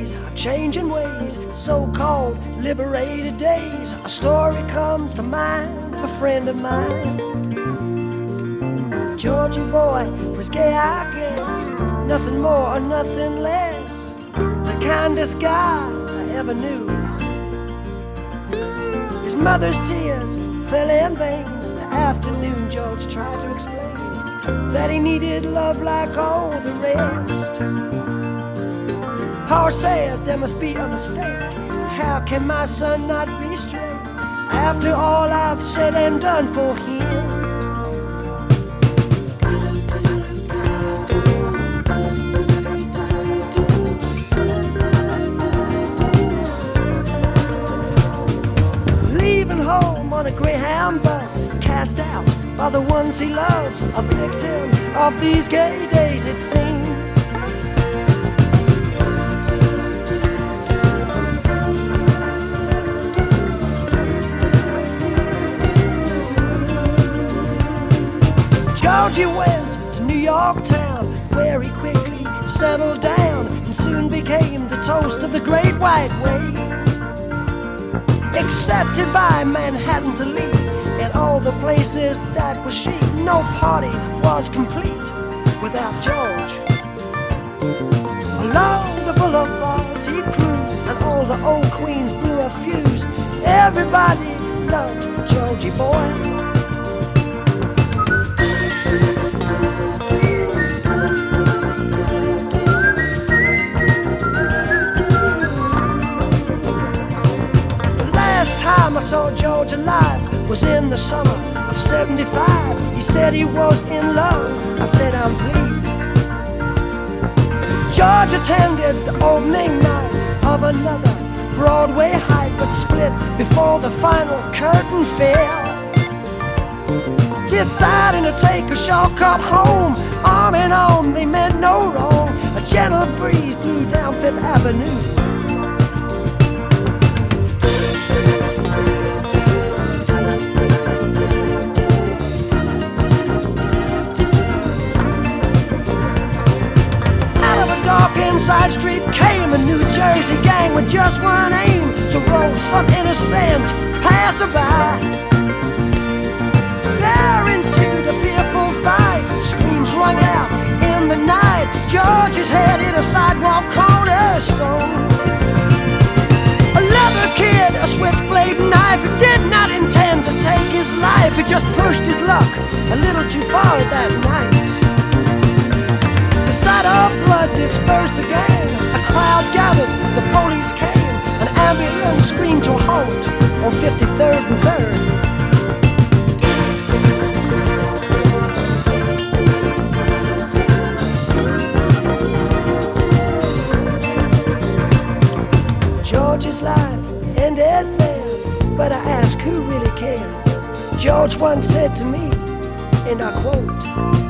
days are changing ways, so called liberated days. A story comes to mind of a friend of mine. Georgie boy was gay, I guess, nothing more or nothing less. The kindest guy I ever knew. His mother's tears fell in vain. The afternoon, George tried to explain that he needed love like all the rest. Power said there must be a mistake. How can my son not be straight after all I've said and done for him? Leaving home on a Greyhound bus, cast out by the ones he loves, a victim of these gay days, it seems. Georgie went to New York town, where he quickly settled down and soon became the toast of the Great White Way. Accepted by Manhattan's elite and all the places that were chic, no party was complete without George. Along the boulevards he cruised, and all the old queens blew a fuse. Everybody loved Georgie boy. I saw George alive was in the summer of 75. He said he was in love. I said, I'm pleased. George attended the opening night of another Broadway hype, but split before the final curtain fell. Deciding to take a shortcut home, arm in arm, they meant no wrong. A gentle breeze blew down Fifth Avenue. Inside street came a New Jersey gang with just one aim to roll some innocent passerby. There ensued a fearful fight. Screams rung out in the night. George's head hit a sidewalk cornerstone. A leather kid, a switchblade knife, he did not intend to take his life. He just pushed his luck a little too far that night. The gang. A crowd gathered, the police came. An ambulance screamed to halt on 53rd and 3rd. George's life ended there, but I ask who really cares. George once said to me, and I quote,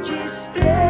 Georgie, stay.